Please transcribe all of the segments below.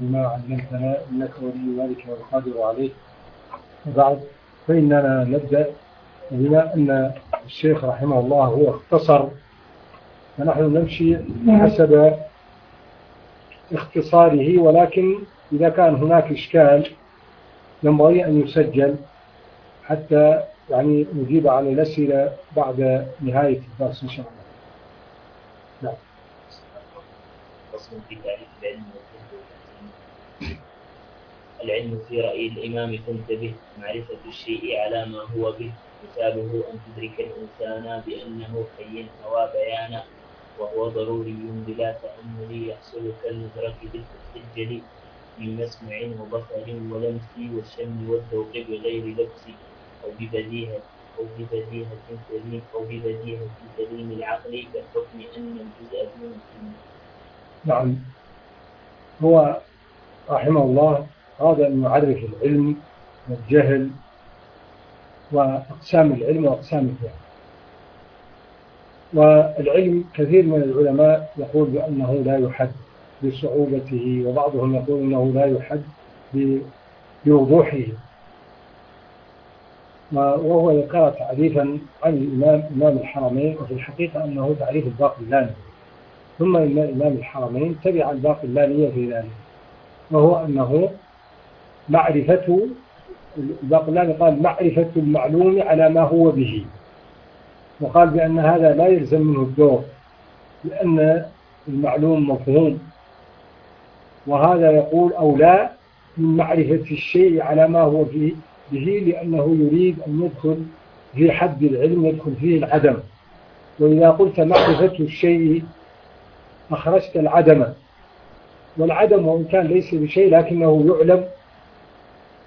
بما علمتنا إنك ولي ذلك والقادر عليه. وبعد فإننا نبدأ بما أن الشيخ رحمه الله هو اختصر فنحن نمشي حسب اختصاره ولكن إذا كان هناك إشكال ينبغي أن يسجل حتى يعني نجيب على الأسئلة بعد نهاية الدرس إن شاء الله. نعم. العلم في رأي الإمام تنتبه معرفة الشيء على ما هو به. مثاله أن تدرك الإنسان بأنه حي هوى بيانا وهو ضروري بلا تأمل يحصل كالمدرك بالتسجل من مسمع وبصر ولمس والشم والذوق بغير لبس أو ببديهة أو ببديهة سليم أو ببديهة سليم العقل كالحكم أن الجزء دون نعم. هو رحمه الله أراد أن يعرف العلم والجهل وأقسام العلم وأقسام الجهل. والعلم كثير من العلماء يقول بأنه لا يحد بصعوبته وبعضهم يقول أنه لا يحد بوضوحه. وهو ذكر تعريفا عن الإمام إمام الحرمين وفي الحقيقة أنه تعريف الباقلاني ثم إمام الحرمين تبع الباقلانية في ذلك. وهو أنه معرفة الباقلاني قال معرفة المعلوم على ما هو به. وقال بأن هذا لا يلزم منه الدور لأن المعلوم مفهوم. وهذا يقول أو لا من معرفة الشيء على ما هو فيه به لأنه يريد أن يدخل في حد العلم يدخل فيه العدم. وإذا قلت معرفة الشيء أخرجت العدم. والعدم وإن كان ليس بشيء لكنه يعلم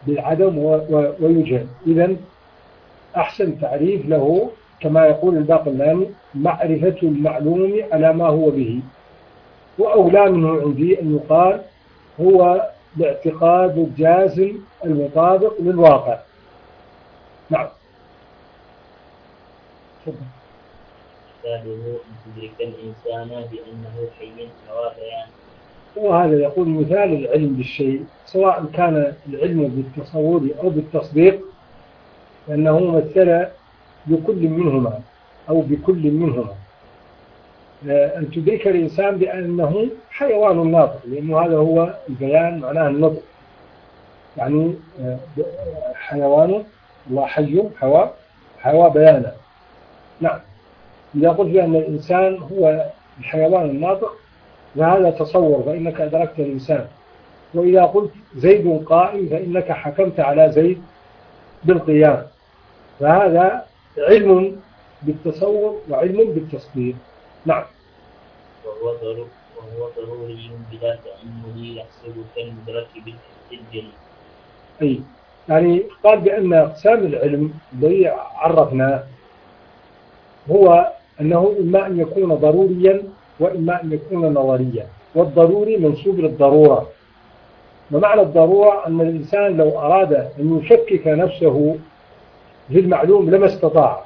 بالعدم ويجهل. إذا أحسن تعريف له كما يقول الباقلاني معرفة المعلوم على ما هو به. وأولى منه عندي أن يقال هو الاعتقاد الجازم المطابق للواقع. نعم. الإنسان بأنه حي سواء وهذا يقول مثال العلم بالشيء سواء كان العلم بالتصور أو بالتصديق فإنه مثل بكل منهما أو بكل منهما. أن تدرك الإنسان بأنه حيوان ناطق لأنه هذا هو البيان معناه النطق. يعني حيوان الله حي حوا حوا بيانا. نعم. إذا قلت بأن الإنسان هو الحيوان الناطق فهذا تصور فإنك أدركت الإنسان. وإذا قلت زيد قائم فإنك حكمت على زيد بالقيام. فهذا علم بالتصور وعلم بالتصديق. نعم. وهو ضروري وهو ضروري بلا تأمل يحصل كالمدرك بالسجل أي يعني قال بأن أقسام العلم الذي عرفناه هو أنه إما أن يكون ضروريا وإما أن يكون نظريا. والضروري منسوب للضرورة. ومعنى الضرورة أن الإنسان لو أراد أن يشكك نفسه في المعلوم لما استطاع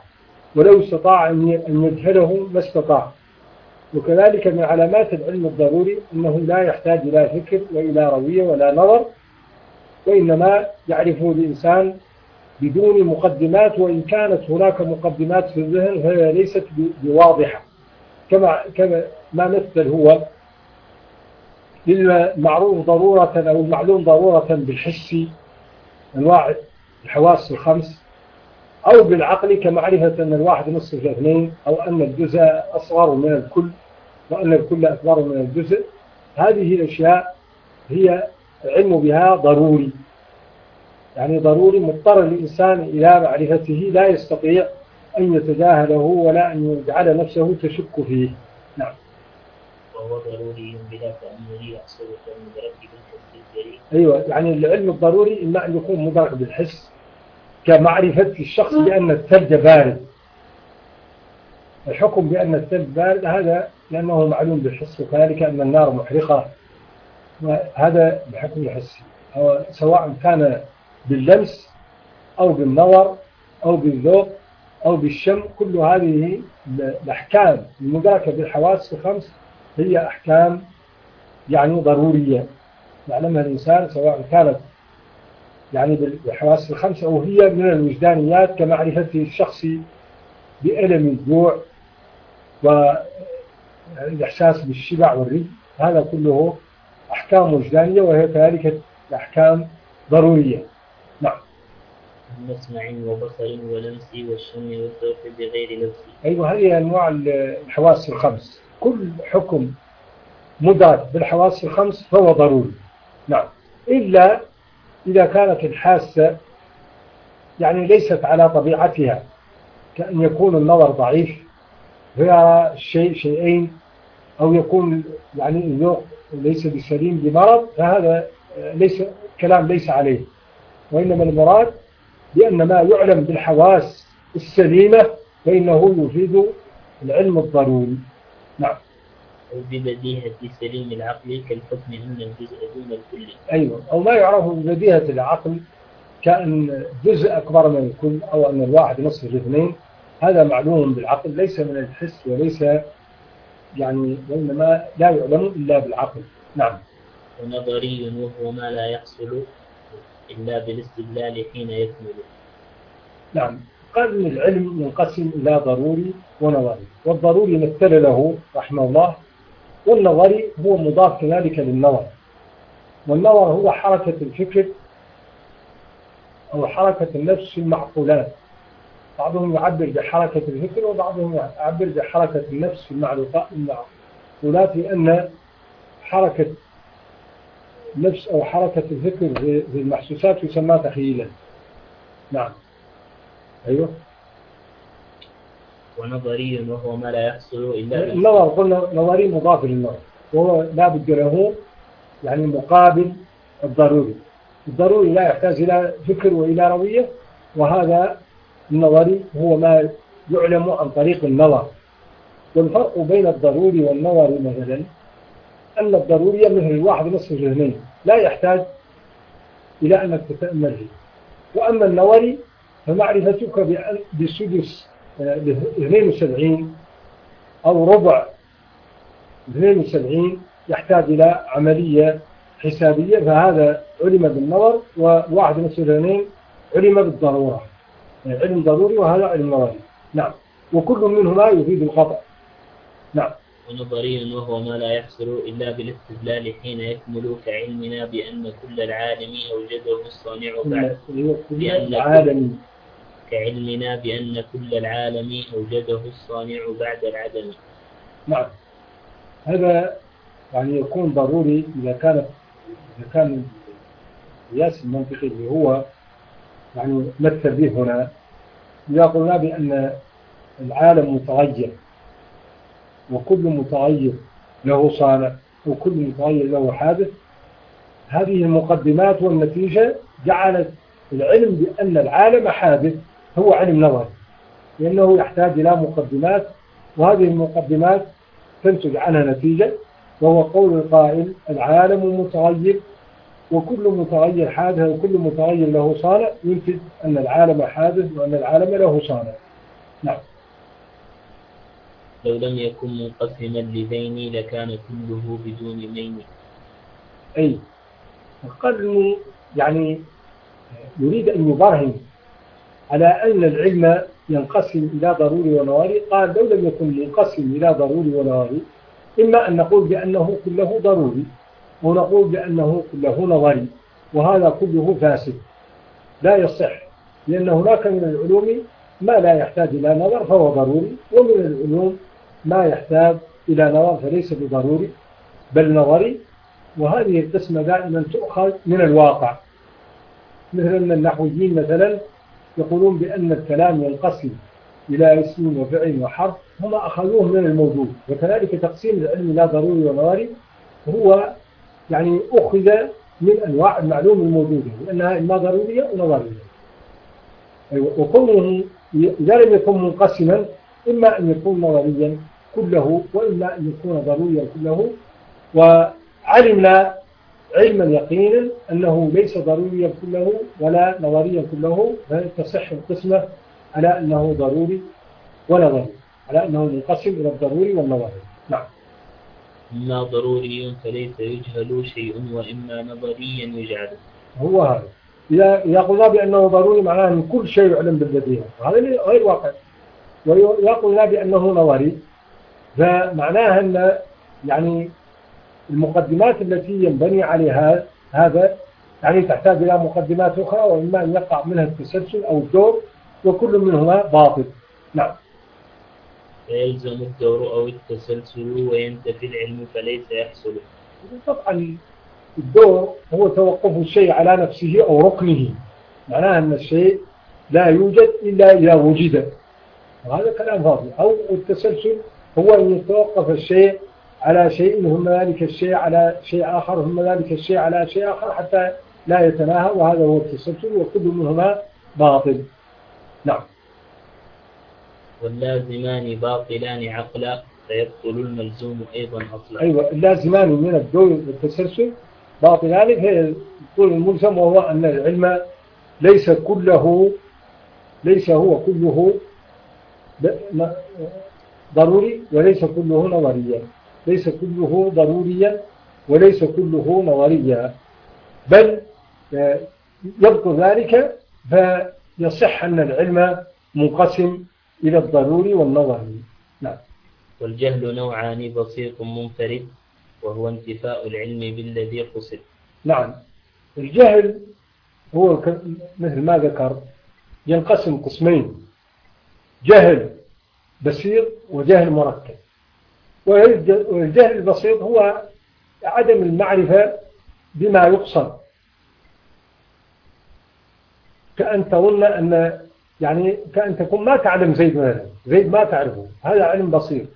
ولو استطاع أن يجهله ما استطاع. وكذلك من علامات العلم الضروري أنه لا يحتاج إلى فكر وإلى روية ولا نظر وإنما يعرفه الإنسان بدون مقدمات وإن كانت هناك مقدمات في الذهن فهي ليست بواضحة. كما كما ما مثل هو للمعروف ضرورة أو المعلوم ضرورة بالحس أنواع الحواس الخمس أو بالعقل كمعرفة أن الواحد نصف اثنين أو أن الجزء أصغر من الكل وأن الكل أكبر من الجزء. هذه الأشياء هي العلم بها ضروري. يعني ضروري مضطر الإنسان إلى معرفته لا يستطيع أن يتجاهله ولا أن يجعل نفسه تشك فيه. نعم. وهو ضروري بلا تأمل يحصل كالمدرك بالحس الجليل أيوة يعني العلم الضروري إما أن يكون مدرك بالحس كمعرفة الشخص بأن الثلج بارد. الحكم بأن الثلج بارد هذا لأنه معلوم بالحس وكذلك أن النار محرقة. وهذا بحكم الحسي سواء كان باللمس أو بالنظر أو بالذوق أو بالشم كل هذه الأحكام المدركة بالحواس الخمس هي أحكام يعني ضرورية. يعلمها الإنسان سواء كانت يعني بالحواس الخمس أو هي من الوجدانيات كمعرفة الشخص بألم الجوع والإحساس بالشبع والري هذا كله أحكام وجدانية وهي كذلك أحكام ضرورية. مسمع وبصر ولمس والشم والذوق بغير لبس. أيوة هذه أنواع الحواس الخمس. كل حكم مدرك بالحواس الخمس فهو ضروري. نعم. إلا إذا كانت الحاسة يعني ليست على طبيعتها كأن يكون النظر ضعيف فيرى شيء شيئين أو يكون يعني الذوق ليس بسليم بمرض فهذا ليس كلام ليس عليه. وإنما المراد بأن ما يعلم بالحواس السليمة فإنه يفيد العلم الضروري. نعم. أو ببديهة سليم العقل كالحكم أن الجزء دون الكل. أيوة. أو ما يعرف ببديهة العقل كأن جزء أكبر من الكل أو أن الواحد نصف الاثنين هذا معلوم بالعقل ليس من الحس وليس يعني وإنما لا يعلم إلا بالعقل. نعم. ونظري وهو ما لا يحصل. إلا بالاستدلال حين يكمل. نعم. قال العلم ينقسم إلى ضروري ونظري. والضروري مثل له رحمه الله والنظري هو مضاف كذلك للنظر. والنظر هو حركة الفكر أو حركة النفس في المعقولات. بعضهم يعبر بحركة الفكر وبعضهم يعبر بحركة النفس في المعقولات لأن حركة النفس أو حركة الفكر في المحسوسات يسمى تخيلا. نعم. أيوه. ونظري وهو ما لا يحصل إلا النظر قلنا نظري مضاف للنظر. وهو لا بد له يعني مقابل الضروري. الضروري لا يحتاج إلى فكر وإلى روية وهذا النظري هو ما يعلم عن طريق النظر. والفرق بين الضروري والنظر مثلا أن الضروري مثل الواحد نصف ذهنين لا يحتاج إلى أنك تتأمل وأما النظري فمعرفتك بسدس 72 أو ربع 72 يحتاج إلى عملية حسابية. فهذا علم بالنظر وواحد من اثنين علم بالضرورة. يعني علم ضروري وهذا علم نظري نعم. وكل منهما يفيد الخطأ. نعم. ونظري وهو ما لا يحصل إلا بالاستدلال حين يكمل كعلمنا بأن كل العالم أوجده الصانع بعد بأن العالم كعلمنا. بأن كل العالم أوجده الصانع بعد العدم. نعم. هذا يعني يكون ضروري إذا كانت إذا كان القياس المنطقي اللي هو يعني مثل به هنا. إذا قلنا بأن العالم متغير وكل متغير له صانع وكل متغير له حادث. هذه المقدمات والنتيجة جعلت العلم بأن العالم حادث هو علم نظري لأنه يحتاج إلى مقدمات وهذه المقدمات تنتج عنها نتيجة وهو قول القائل العالم متغير وكل متغير حادث وكل متغير له صانع. ينتج أن العالم حادث وأن العالم له صانع. نعم. لو لم يكن منقسما لذين لكان كله بدون مين أي القرن يعني يريد أن يبرهن على أن العلم ينقسم إلى ضروري ونواري قال لو لم يكن منقسم إلى ضروري ونواري إما أن نقول بأنه كله ضروري ونقول بأنه كله نظري وهذا كله فاسد. لا يصح لأن هناك من العلوم ما لا يحتاج إلى نظر فهو ضروري ومن العلوم ما يحتاج إلى نظر فليس بضروري بل نظري وهذه القسمة دائما تؤخذ من الواقع مثل أن النحويين مثلا يقولون بأن الكلام ينقسم إلى اسم وفعل وحرف هم أخذوه من الموجود وكذلك تقسيم العلم إلى ضروري ونظري هو يعني أخذ من أنواع المعلوم الموجودة لأنها إما ضرورية ونظرية أيوة. وكونه إذا لم يكن منقسما إما أن يكون نظريا كله وإما أن يكون ضروريا كله. وعلمنا علما يقينا أنه ليس ضروريا كله ولا نظريا كله فتصح القسمة على أنه ضروري ونظري على أنه منقسم إلى الضروري والنظري. نعم. إما ضروري فليس يجهل شيء وإما نظريا يجعل. هو هذا. إذا إذا قلنا بأنه ضروري معناه أن كل شيء يعلم بالبديهة هذا غير واقع. قلنا بأنه نظري. فمعناها أن يعني المقدمات التي ينبني عليها هذا يعني تحتاج إلى مقدمات أخرى وإما أن يقع منها التسلسل أو الدور وكل منهما باطل. نعم. فيلزم الدور أو التسلسل وينتفي العلم فليس يحصل. طبعا الدور هو توقف الشيء على نفسه أو ركنه. معناه أن الشيء لا يوجد إلا إذا وجد. وهذا كلام فاضي. أو التسلسل هو أن يتوقف الشيء على شيء ثم ذلك الشيء على شيء آخر ثم ذلك الشيء على شيء آخر حتى لا يتناهى وهذا هو التسلسل وكل منهما باطل. نعم. واللازمان باطلان عقلا فيبطل الملزوم أيضا أصلا. أيوة اللازمان من الدول والتسلسل باطلان يقول الملزم وهو أن العلم ليس كله ليس هو كله ضروري وليس كله نظريا ليس كله ضروريا وليس كله نظريا بل يذكر ذلك فيصح أن العلم منقسم إلى الضروري والنظري. نعم. والجهل نوعان بسيط منفرد وهو انتفاء العلم بالذي قصد. نعم. الجهل هو مثل ما ذكر ينقسم قسمين. جهل بسيط وجهل مركب والجهل البسيط هو عدم المعرفة بما يقصد. كأن تظن أن يعني كأن تكون ما تعلم زيد مثلا زيد ما تعرفه. هذا علم بسيط.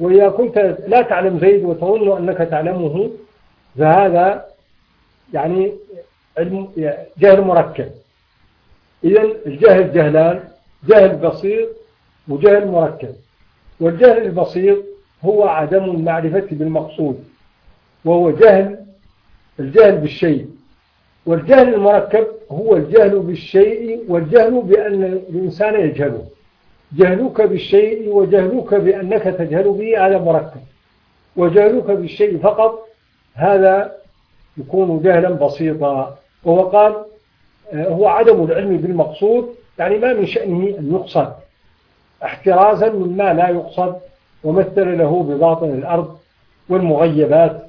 وإذا كنت لا تعلم زيد وتظن أنك تعلمه فهذا يعني علم جهل مركب إذا الجهل جهلان جهل بسيط وجهل مركب والجهل البسيط هو عدم المعرفة بالمقصود وهو جهل الجهل بالشيء. والجهل المركب هو الجهل بالشيء والجهل بأن الإنسان يجهله. جهلك بالشيء وجهلك بأنك تجهل به هذا مركب. وجهلك بالشيء فقط هذا يكون جهلا بسيطا. وهو قال آه، هو عدم العلم بالمقصود يعني ما من شأنه أن يقصد احترازا مما لا يقصد ومثل له بباطن الأرض والمغيبات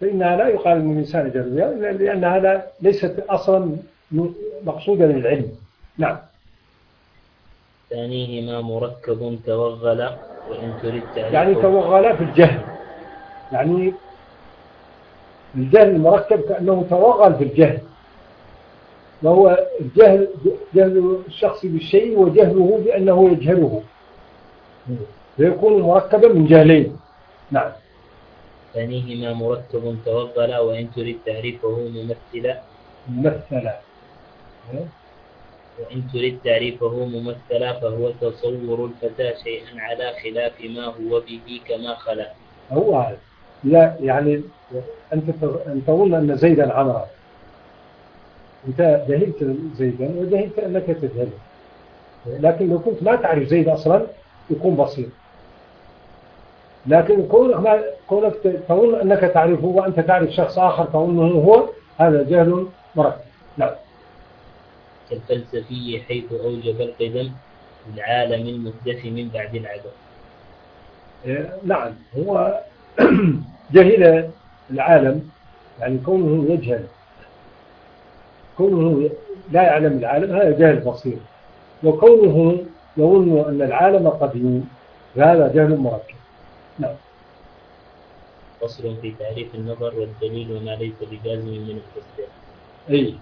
فإنها لا يقال من الإنسان جهل لأن هذا ليست أصلا مقصودا للعلم. نعم. ثانيهما مركب توغل وإن تريد يعني توغل في الجهل. يعني الجهل المركب كأنه توغل في الجهل. وهو الجهل جهل الشخص بالشيء وجهله بأنه يجهله. فيكون مركبا من جهلين. نعم. ثانيهما مركب توغل وإن تريد تعريفه ممثلا. ممثلا. وإن تريد تعريفه ممثلا فهو تصور الفتى شيئا على خلاف ما هو به كما خلا. هو هذا لا يعني أنت أنت تظن أن زيدا عمرا أنت جهلت زيدا وجهلت أنك تجهله لكن لو كنت ما تعرف زيد أصلا يكون بسيط لكن كونك, كونك تظن أنك تعرفه وأنت تعرف شخص آخر تظنه هو هذا جهل مركب نعم. كالفلسفي حيث أوجب القدم العالم المحدث من بعد العدم إيه، نعم. هو جهل العالم يعني كونه يجهل. كونه لا يعلم العالم هذا جهل بسيط وكونه يظن أن العالم قديم فهذا جهل مركب. نعم. فصل في تعريف النظر والدليل وما ليس بجازم من التصديق أي.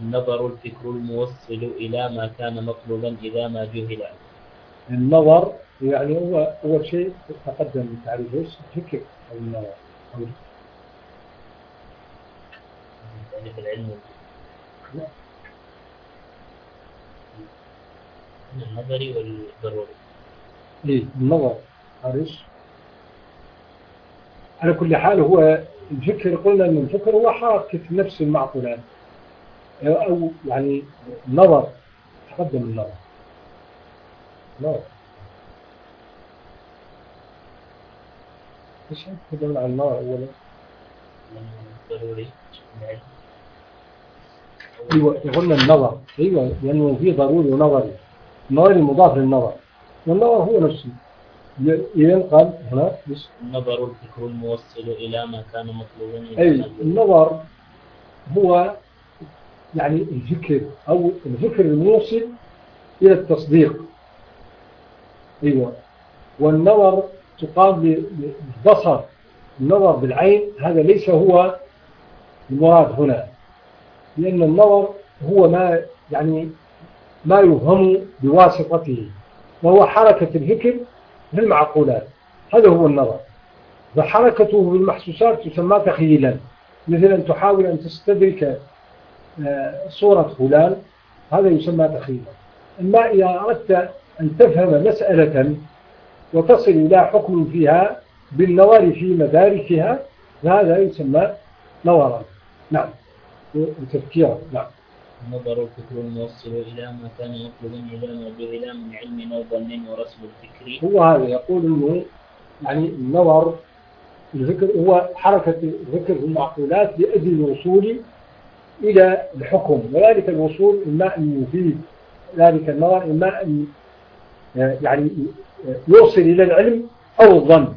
النظر الفكر الموصل إلى ما كان مطلوبا إذا ما جهل. النظر يعني هو أول شيء تقدم تعريف إيش؟ الفكر أو النظر. تعريف العلم. لا النظري والضروري إيه النظر عارف على كل حال هو الفكر قلنا إن الفكر هو حركة نفس المعقولات أو يعني نظر تقدم النظر. نظر. إيش تكلمنا عن النظر اولا؟ ضروري أيوه قلنا النظر. أيوه لأنه في ضروري ونظري. النظري مضاف للنظر. والنظر هو نفسه. إذا قال هنا بس النظر الفكر الموصل إلى ما كان مطلوبا أي النظر هو يعني الفكر أو الفكر الموصل إلى التصديق. أيوة. والنظر تقام بالبصر. النظر بالعين هذا ليس هو المراد هنا. لأن النظر هو ما يعني ما يفهم بواسطته وهو حركة الفكر بالمعقولات هذا هو النظر. فحركته بالمحسوسات تسمى تخيلا مثل أن تحاول أن تستدرك آه، صورة فلان هذا يسمى تخيلا. أما إذا أردت أن تفهم مسألة وتصل إلى حكم فيها بالنظر في مداركها فهذا يسمى نظرا. نعم. وتفكيرا نعم النظر الفكر الموصل إلى ما كان إلى ما جهل من علم أو ظن ورسم الفكر. هو هذا يقول أنه يعني النظر الفكر هو حركة الفكر في المعقولات لأجل الوصول إلى الحكم. وذلك الوصول إما أن يفيد ذلك النظر إما أن يعني يوصل إلى العلم أو الظن.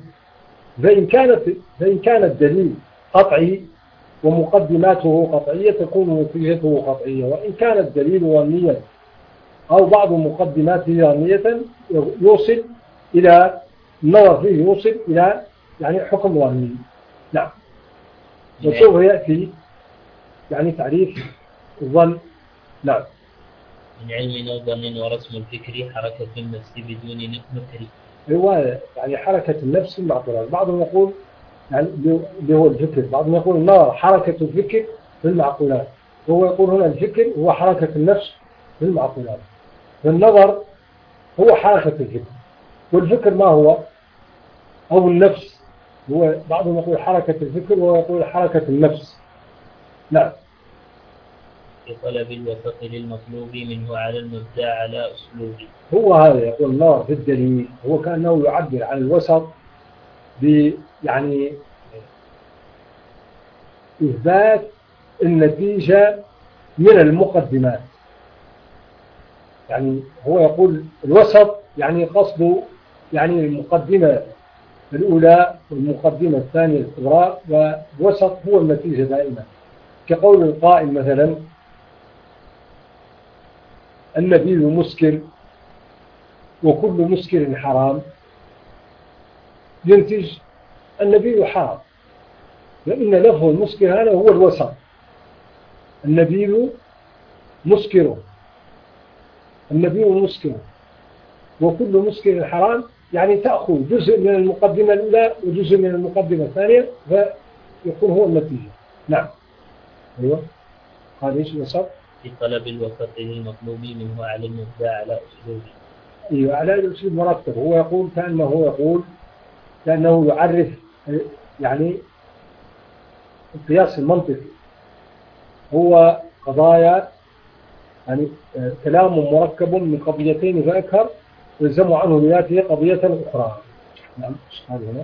فإن كانت فإن كان الدليل قطعي ومقدماته قطعية تكون نتيجته قطعية وإن كان الدليل ظنيا أو بعض مقدماته ظنية يوصل إلى النظر فيه يوصل إلى يعني حكم ظني نعم. وسوف يأتي يعني تعريف الظن. نعم. من علم أو ظن ورسم الفكر حركة النفس بدون نكر هو يعني حركة النفس المعقولات بعضهم يقول يعني اللي هو الفكر. بعضهم يقول النظر حركة الفكر في المعقولات. وهو يقول هنا الفكر هو حركة النفس في المعقولات. فالنظر هو حركة الفكر. والفكر ما هو؟ أو النفس. هو بعضهم يقول حركة الفكر وهو يقول حركة النفس. نعم. في طلب الوسط للمطلوب منه على المبدع على أسلوب هو هذا يقول النظر في الدليل. هو كأنه يعبر عن الوسط يعني إثبات النتيجة من المقدمات. يعني هو يقول الوسط يعني قصده يعني المقدمة الأولى والمقدمة الثانية الكبرى والوسط هو النتيجة دائما. كقول القائل مثلا النبيذ مسكر وكل مسكر حرام. ينتج النبيذ حرام لأن لفظ المسكر هذا هو الوسط. النبيذ مسكر. النبيذ مسكر. وكل مسكر حرام يعني تأخذ جزء من المقدمة الأولى وجزء من المقدمة الثانية فيكون هو النتيجة. نعم. أيوة. قال إيش الوسط؟ في طلب الوسط المطلوب منه على المبدع على أسلوب أيوة على الأسلوب مرتب. هو يقول كأنه هو يقول كأنه يعرف يعني القياس المنطقي. هو قضايا يعني كلام مركب من قضيتين فأكثر يلزم عنه بذاته قضية أخرى. نعم هذا هنا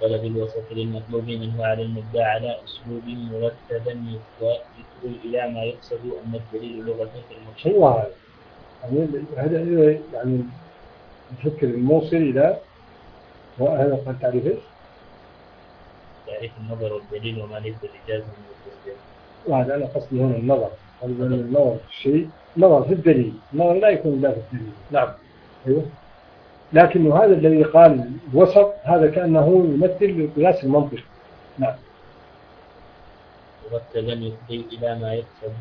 طلب الوسط للمطلوب منه على المبدع على أسلوب مرتبا يدخل إلى ما يقصد أن الدليل لغة في المرشد. هو هذا يعني هذا يعني الفكر الموصل إلى قد تعريف إيش؟ تعريف النظر والدليل وما ليس بجازم والتصديق. وهذا أنا قصدي هنا النظر. النظر. في الشيء نظر في الدليل. النظر لا يكون إلا في الدليل. نعم. أيوه. لكن هذا الذي قال وسط هذا كأنه يمثل قياس المنطق. نعم. مرتبا يفضي إلى ما يقصد.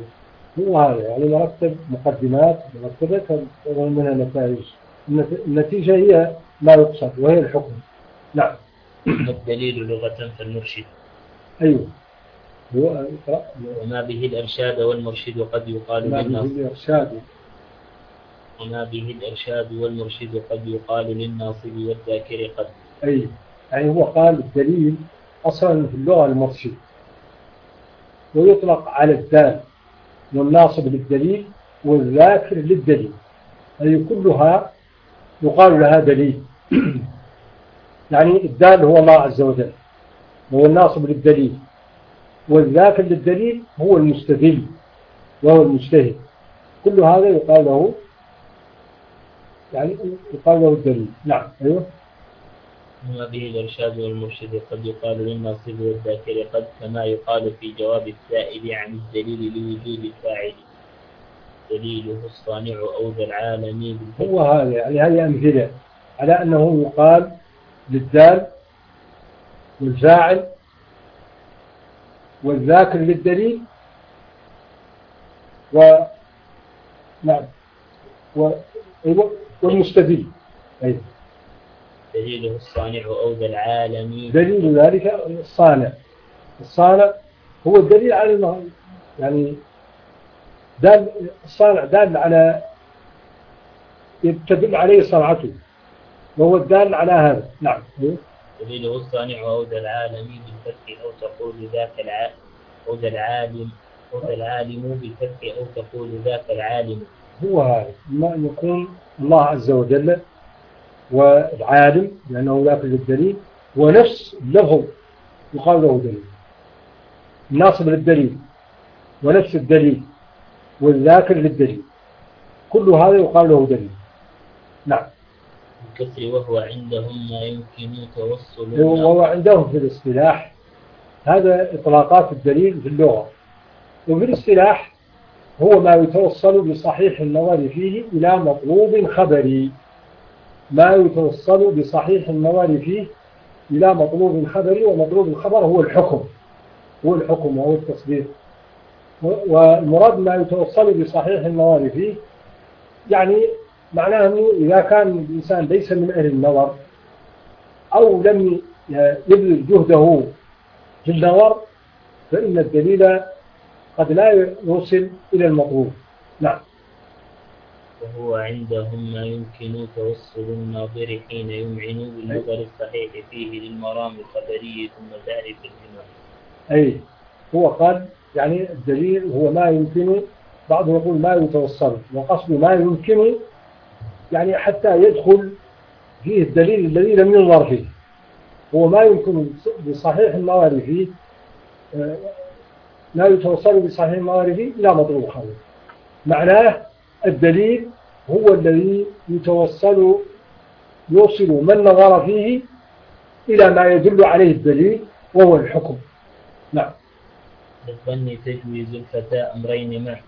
هو هذا. يعني مرتب مقدمات مرتبة منها نتائج النتيجة هي ما يقصد وهي الحكم. نعم. الدليل لغة فالمرشد؟ أيوه. هو وما به الإرشاد والمرشد قد يقال للناس الإرشاد. وما به الإرشاد والمرشد قد يقال للناصب والذاكر قد؟ أي يعني هو قال الدليل أصلا في اللغة المرشد. ويطلق على الدال والناصب للدليل والذاكر للدليل. أي كلها يقال لها دليل. يعني الدال هو الله عز وجل وهو الناصب للدليل والذاكر للدليل هو المستدل وهو المجتهد. كل هذا يقال له يعني يقال له الدليل. نعم أيوه. وما به الإرشاد والمرشد قد يقال للناصب والذاكر قد كما يقال في جواب السائل عن الدليل لوجود الفاعل دليله الصانع أو ذا العالم هو هذا يعني هذه أمثلة على أنه يقال للدال والفاعل والذاكر للدليل و نعم و... والمستدل. أيوة. دليله الصانع أو ذا العالم دليل ذلك الصانع الصانع هو الدليل على يعني دال الصانع دال على تدل عليه صنعته. وهو الدال على هذا. نعم. دليله الصانع أو ذا العالم بالفتح أو تقول ذاك العالم أو ذا العالم أو ذا العالم بالفتح أو تقول ذاك العالم. هو هذا ما يكون الله عز وجل والعالم لأنه ذاك للدليل ونفس اللفظ يقال له دليل الناصب للدليل ونفس الدليل. والذاكر للدليل. كل هذا يقال له دليل. نعم. الكسر وهو عندهم ما يمكن توصل وهو عندهم في الاصطلاح. هذا إطلاقات الدليل في اللغة. وفي الاصطلاح هو ما يتوصل بصحيح النظر فيه إلى مطلوب خبري. ما يتوصل بصحيح النظر فيه إلى مطلوب خبري ومطلوب الخبر هو الحكم. هو الحكم وهو التصديق. والمراد ما يتوصل بصحيح النظر فيه يعني معناه أنه إذا كان الإنسان ليس من أهل النظر أو لم يبذل جهده في النظر فإن الدليل قد لا يوصل إلى المطلوب. نعم. وهو عندهم ما يمكن توصل الناظر حين يمعن بالنظر الصحيح فيه للمرام الخبري ثم تعرف الإمام أي هو قال يعني الدليل هو ما يمكن بعضهم يقول ما يتوصل وقصد ما يمكن يعني حتى يدخل فيه الدليل الذي لم ينظر فيه. هو ما يمكن بصحيح النظر فيه لا يتوصل بصحيح النظر فيه إلى مطلوب خالص. معناه الدليل هو الذي يتوصل يوصل من نظر فيه إلى ما يدل عليه الدليل وهو الحكم. نعم. بالظن تجويز الفتى أمرين معه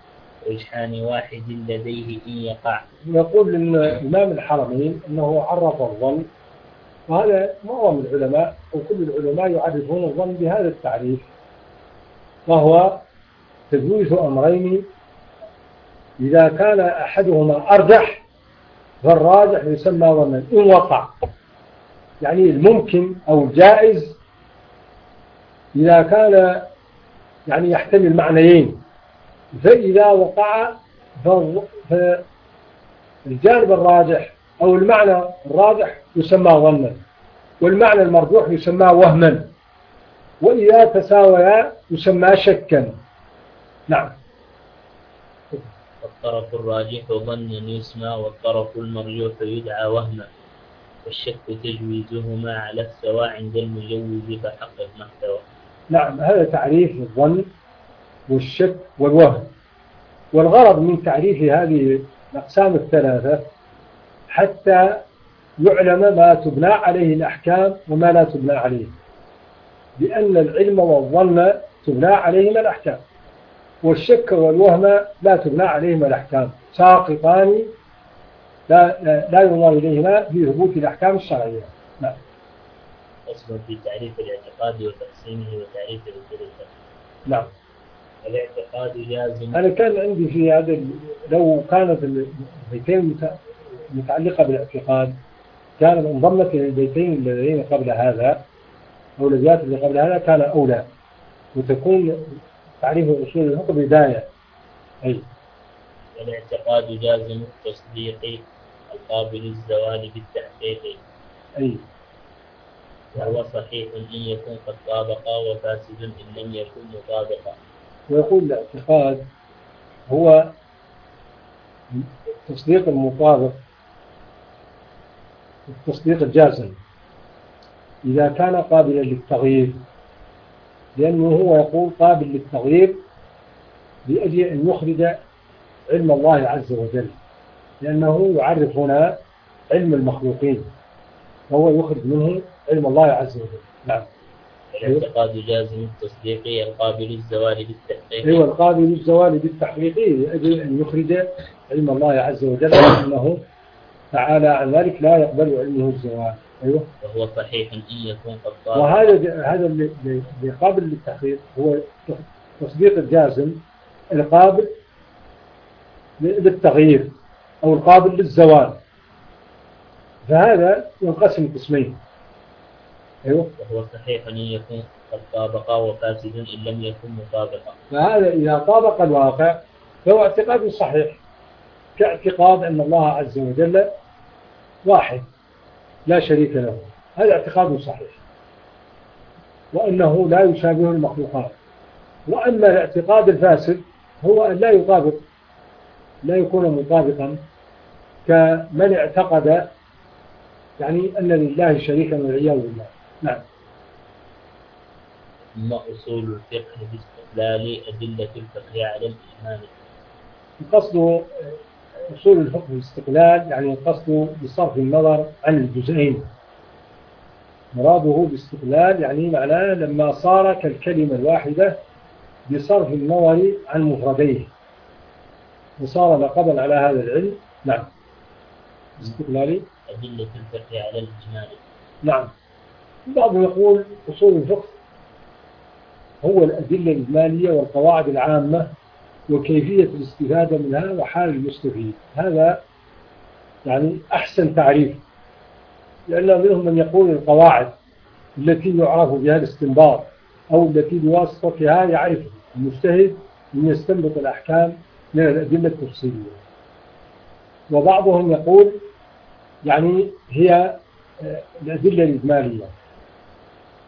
رجحان واحد لديه إن يقع. يقول الإمام الحرمين أنه عرف الظن وهذا معظم العلماء وكل العلماء يعرفون الظن بهذا التعريف وهو تجويز أمرين إذا كان أحدهما أرجح فالراجح يسمى ظنا إن وقع. يعني الممكن أو الجائز إذا كان يعني يحتمل معنيين. فإذا وقع فالجانب الراجح أو المعنى الراجح يسمى ظنا والمعنى المرجوح يسمى وهما وإذا تساويا يسمى شكا. نعم. الطرف الراجح ظنا يسمى والطرف المرجوح يدعى وهما والشك تجويزهما على السواء عند المجوز فحقق محتوى نعم هذا تعريف الظن والشك والوهم. والغرض من تعريف هذه الأقسام الثلاثة حتى يعلم ما تبنى عليه الأحكام وما لا تبنى عليه. لأن العلم والظن تبنى عليهما الأحكام والشك والوهم لا تبنى عليهما الأحكام. ساقطان لا, لا ينظر إليهما في ثبوت الأحكام الشرعية. نعم. أصلا في تعريف الاعتقاد وتقسيمه وتعريف الأصول نعم. الاعتقاد جازم أنا كان عندي في هذا لو كانت البيتين متعلقة بالاعتقاد كانت انضمت إلى البيتين الذين قبل هذا أو الأبيات اللي قبل هذا كان أولى. وتكون تعريف أصول الحكم بداية. أي. الاعتقاد جازم التصديق القابل للزوال بالتحقيق. أي. وهو صحيح إن يكون قد طابق وفاسد إن لم يكن مطابقا. ويقول الاعتقاد هو التصديق المطابق التصديق الجازم. إذا كان قابلا للتغيير لأنه هو يقول قابل للتغيير لأجل أن يخرج علم الله عز وجل لأنه يعرف هنا علم المخلوقين وهو يخرج منه علم الله عز وجل. نعم. الاعتقاد جازم التصديقي القابل للزوال بالتحقيق. أيوه القابل للزوال بالتحقيقي لاجل أن يخرج علم الله عز وجل انه تعالى عن ذلك لا يقبل علمه الزوال. أيوه. وهو صحيح إن يكون قد قال وهذا هذا اللي قابل للتحقيق هو تصديق الجازم القابل للتغيير أو القابل للزوال. فهذا ينقسم قسمين. أيوه. وهو صحيح أن يكون قد طابق وفاسد إن لم يكن مطابقا. فهذا إذا طابق الواقع فهو اعتقاد صحيح كاعتقاد أن الله عز وجل واحد لا شريك له. هذا اعتقاد صحيح. وأنه لا يشابه المخلوقات. وأما الاعتقاد الفاسد هو أن لا يطابق لا يكون مطابقا كمن اعتقد يعني أن لله شريكا والعياذ بالله. نعم ثم أصول الفقه باستقلال أدلة الفقه على الإيمان. القصد أصول الفقه باستقلال يعني القصد بصرف النظر عن الجزئين. مراده باستقلال يعني معناه لما صار كالكلمة الواحدة بصرف النظر عن مفرديه. وصار لقبا على هذا العلم. نعم. استقلالي أدلة الفقه على الإجمال نعم. بعضهم يقول أصول الفقه هو الأدلة الإجمالية والقواعد العامة وكيفية الاستفادة منها وحال المستفيد. هذا يعني أحسن تعريف لأن منهم من يقول القواعد التي يعرف بها الاستنباط أو التي بواسطتها يعرف المجتهد أن يستنبط الأحكام من الأدلة التفصيلية. وبعضهم يقول يعني هي الأدلة الإجمالية.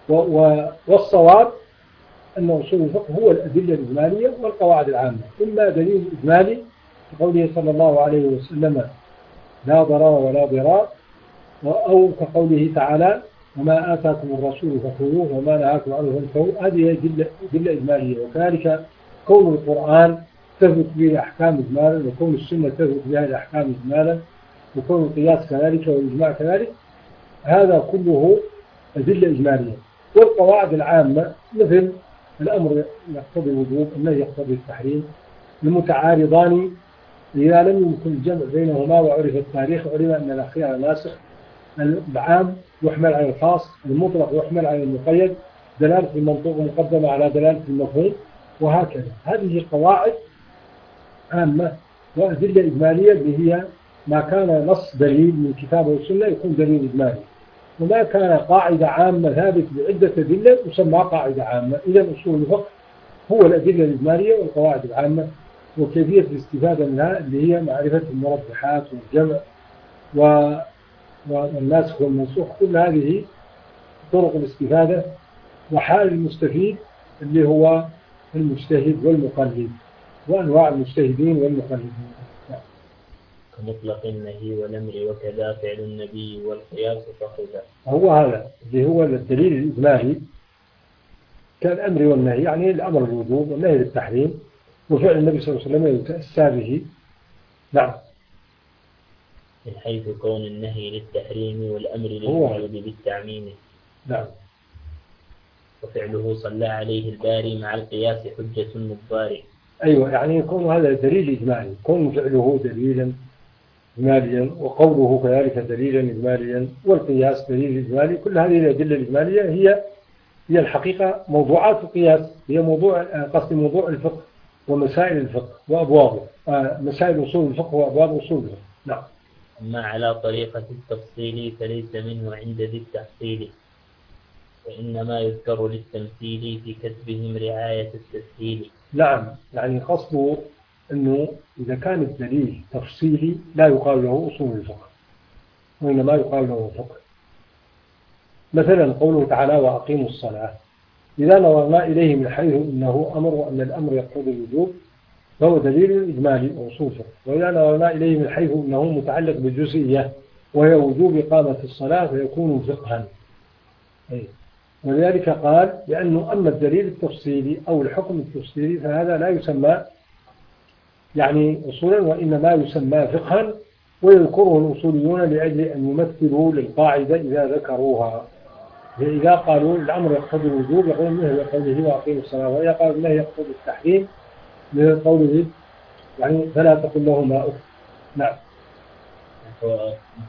والصواب أن أصول الفقه هو الأدلة الإجمالية والقواعد العامة. إما دليل إجمالي كقوله صلى الله عليه وسلم لا ضرر ولا ضرار أو كقوله تعالى وما آتاكم الرسول فخذوه وما نهاكم عنه فانتهوا. هذه أدلة, أدلة إجمالية. وكذلك كون القرآن تثبت به الأحكام إجمالا وكون السنة تثبت بها الأحكام إجمالا وكون القياس كذلك والإجماع كذلك هذا كله أدلة إجمالية. والقواعد العامة مثل الأمر يقتضي الوجوب النهي يقتضي التحريم المتعارضان إذا لم يمكن الجمع بينهما وعرف التاريخ علم أن الأخير ناسخ العام يحمل على الخاص المطلق يحمل على المقيد دلالة المنطوق مقدمة على دلالة المفهوم وهكذا. هذه قواعد عامة وأدلة إجمالية اللي هي ما كان نص دليل من كتاب والسنة يكون دليل إجمالي. كان قاعدة عامة ثابت بعدة أدلة يسمى قاعدة عامة. إذا أصول الفقه هو الأدلة الإجمالية والقواعد العامة وكيفية الاستفادة منها اللي هي معرفة المربحات والجمع و... والناسخ والمنسوخ. كل هذه طرق الاستفادة وحال المستفيد اللي هو المجتهد والمقلد وأنواع المجتهدين والمقلدين. كمطلق النهي والأمر وكذا فعل النبي والقياس فخذا هو هذا اللي هو الدليل الإجمالي كالأمر والنهي يعني الأمر الوجوب والنهي للتحريم وفعل النبي صلى الله عليه وسلم يتأسى به. نعم. من حيث كون النهي للتحريم والأمر للوجوب بالتعميم. نعم. وفعله صلى عليه الباري مع القياس حجة مضاري أيوة يعني يكون هذا دليل إجمالي كون فعله دليلا إجماليا وقوله كذلك دليلا إجماليا والقياس دليل إجمالي كل هذه الأدلة الإجمالية هي هي الحقيقة موضوعات القياس هي موضوع قصد موضوع الفقه ومسائل الفقه وأبوابه مسائل أصول الفقه وأبواب أصول الفقه. نعم. أما على طريقة التفصيل فليس منه عند ذي التحصيل وإنما يذكر للتمثيل في كتبهم رعاية التسهيل. نعم. يعني قصده أنه إذا كان الدليل تفصيلي لا يقال له أصول الفقه وإنما يقال له فقه. مثلا قوله تعالى وأقيموا الصلاة. إذا نظرنا إليه من حيث إنه أمر وأن الأمر يقتضي الوجوب فهو دليل إجمالي وأصول فقه وإذا نظرنا إليه من حيث إنه متعلق بالجزئية وهي وجوب إقامة الصلاة فيكون فقها. أي. ولذلك قال بأنه أما الدليل التفصيلي أو الحكم التفصيلي فهذا لا يسمى يعني أصولا وإنما يسمى فقها ويذكره الأصوليون لأجل أن يمثلوا للقاعدة إذا ذكروها. إذا قالوا الأمر يقتضي الوجوب يقول النهي يقتضي وأقيموا الصلاة وإذا قالوا النهي يقتضي التحريم من قوله يعني فلا تقل لهما أف. نعم.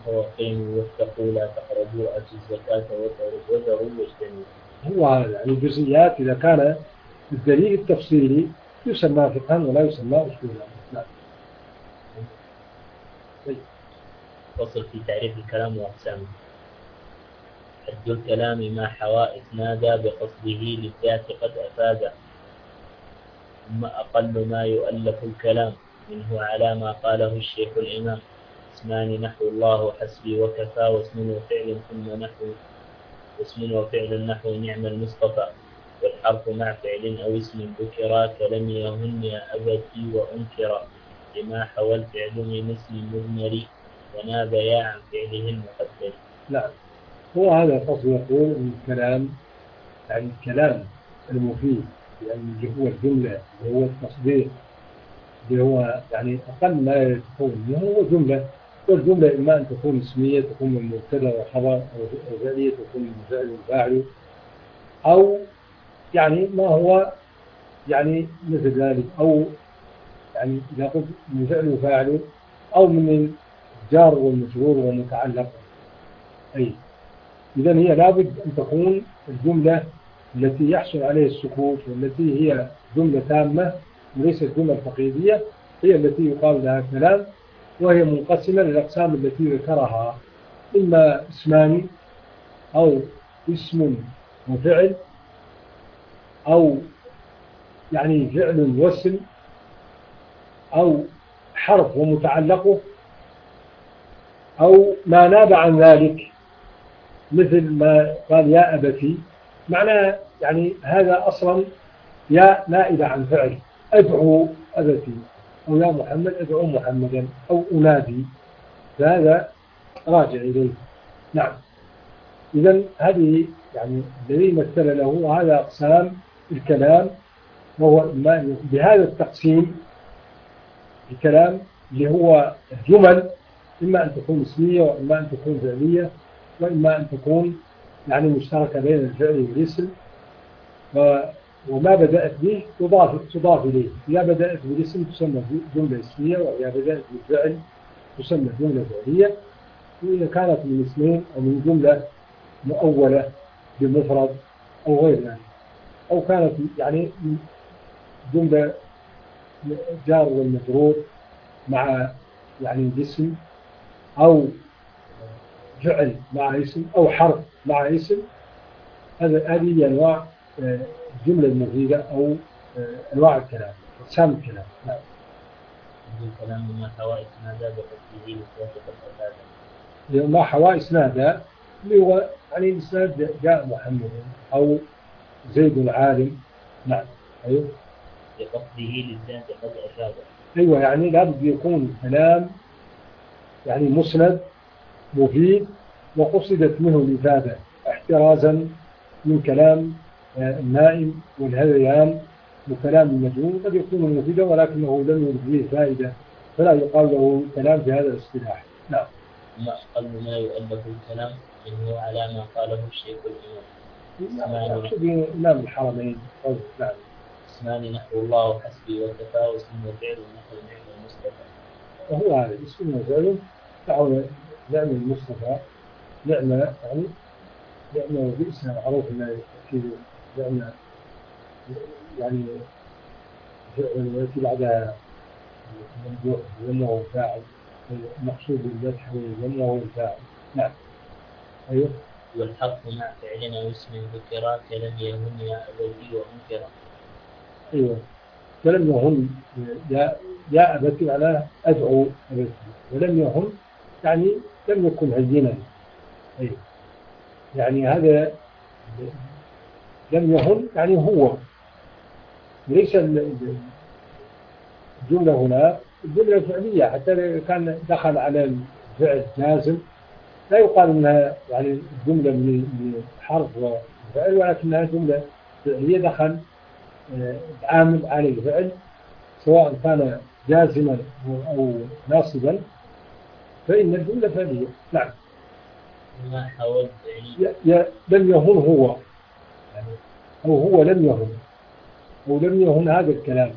وقيموا واتقوا لا تقربوا أتوا الزكاة وذروا واجتنبوا هو يعني الجزئيات إذا كان الدليل التفصيلي يسمى فقها ولا يسمى أصولا. فصل في تعريف الكلام وأقسامه. حد الكلام ما حوى إسنادا بقصده للذات قد أفاد ثم أقل ما يؤلف الكلام. منه على ما قاله الشيخ الإمام اسمان نحو الله حسبي وكفى واسم وفعل ثم نحو واسم وفعل نحو نعم المصطفى والحرف مع فعل أو اسم ذكرا كلم يهن يا أبتي وأنكرا. لما حوى الفعل من اسم مضمر وناب يا عن فعله المقدر نعم هو هذا الفصل يقول من الكلام يعني الكلام المفيد يعني اللي هو الجملة اللي هو التصديق اللي هو يعني أقل ما تكون هو جملة. والجملة إما أن تكون اسمية تكون من مبتدأ وخبر أو فعلية تكون من فعل وفاعل أو يعني ما هو يعني مثل ذلك أو يعني إذا قلت من فعل وفاعل أو من الجار والمجرور والمتعلق. أي. إذا هي لابد أن تكون الجملة التي يحصل عليها السكوت والتي هي جملة تامة وليست جملة تقييدية هي التي يقال لها كلام وهي منقسمة للأقسام التي ذكرها. إما اسمان أو اسم وفعل أو يعني فعل واسم أو حرف ومتعلقه أو ما ناب عن ذلك مثل ما قال يا أبتي. معناه يعني هذا أصلا يا نائبة عن فعل. أدعو أبتي أو يا محمد أدعو محمدا أو أنادي. فهذا راجع إليه. نعم. إذا هذه يعني الذي مثل له هذا أقسام الكلام وهو بهذا التقسيم الكلام اللي هو الجمل إما أن تكون اسمية وإما أن تكون فعلية وإما أن تكون يعني مشتركة بين الفعل والاسم. وما بدأت به تضاف, تضاف إليه. إذا بدأت بالاسم تسمى جملة اسمية وإذا بدأت بالفعل تسمى جملة فعلية. وإذا كانت من اسمين أو من جملة مؤولة بمفرد أو غير ذلك. أو كانت يعني جملة جار والمجرور مع يعني جسم أو فعل مع اسم أو حرف مع اسم هذه أنواع آه، الجملة المفيدة أو آه، أنواع الكلام أقسام الكلام. نعم. الكلام ما حوى إسنادا بحسبه ما حوى إسنادا اللي هو يعني الإسناد جاء محمد أو زيد العالم. نعم. أيوه. بقصده للذات قد أفاد أيوه يعني لابد يكون كلام يعني مسند مفيد وقصدت منه الإفادة احترازا من كلام آه، النائم والهذيان وكلام المجنون قد يكون مفيدا ولكنه لم يرد فيه فائدة فلا يقال له كلام في هذا الاصطلاح. نعم. ما أقل ما يؤلف الكلام إنه على ما قاله الشيخ الإمام. اسمان إمام الحرمين. نعم. اسمان نحو الله حسبي وكفى واسم وفعل ونحو نعم المصطفى وهو هذا اسم وفعل نحو نعم المصطفى نعمة يعني نعمة وبئس معروف أنه في نعمة يعني ويأتي بعدها ممدوح وأنه فاعل المقصود بالمدح وأنه الفاعل نعم. أيوه. والحق مع فعل أو اسم كلم يهن يا أبتي وأنكرا أيوه. كلم يهن يا يا أبتي على أدعو أبتي. ولم يهن يعني لم يكن هينا أي يعني هذا لم يهن يعني هو. ليس الجملة هنا الجملة فعلية حتى كان دخل على الفعل جازم لا يقال إنها يعني الجملة من حرف فعل ولكنها جملة فعلية. دخل آه، عامل عليه فعل سواء كان جازما أو ناصبا. فإن الجملة فعلية نعم. ما حاولت يعني؟ لم يهن هو. يعني أو هو لم يهن. أو لم يهن هذا الكلام.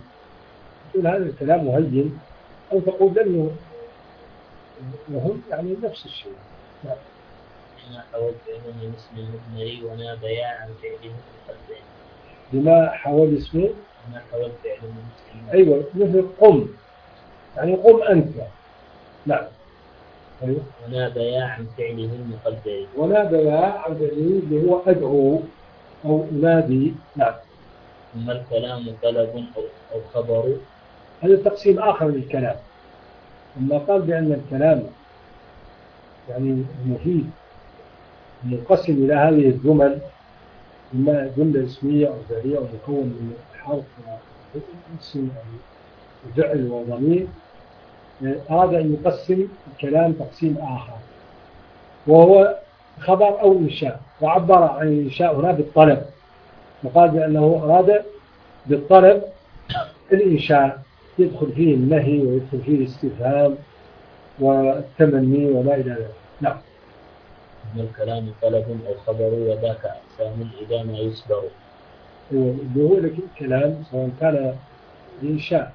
تقول هذا الكلام مهين. أو تقول لم يهن. يعني نفس الشيء. نعم. بما حول فعله من اسم المضمري ونابيا عن فعله المقدم بما حول اسمه؟ فعله من اسم أيوة مثل قم. يعني قم أنت. نعم. أيوة. ونابيا عن فعله المقدر ونابيا عن فعله اللي هو أدعو أو أنادي نعم. ثم الكلام طلب أو أو خبر. هذا تقسيم آخر للكلام. ثم قال بأن الكلام يعني مفيد منقسم إلى هذه الجمل إما جملة اسمية أو فعلية أو مكون من حرف اسم أو فعل وضمير أن يقسم الكلام تقسيم آخر. وهو خبر أو إنشاء. وعبر عن الإنشاء هنا بالطلب. وقال بأنه أراد بالطلب الإنشاء. يدخل فيه النهي ويدخل فيه الاستفهام والتمني وما إلى ذلك. نعم. من الكلام طلب أو خبر وذاك أقسام إذا ما يصبر اللي هو لك الكلام سواء كان إنشاء